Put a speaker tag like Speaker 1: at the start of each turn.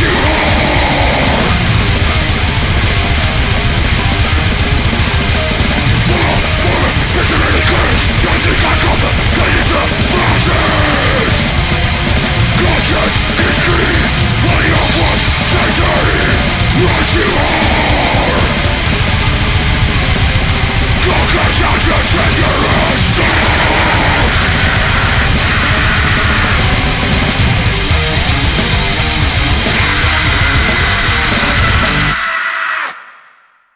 Speaker 1: Zero.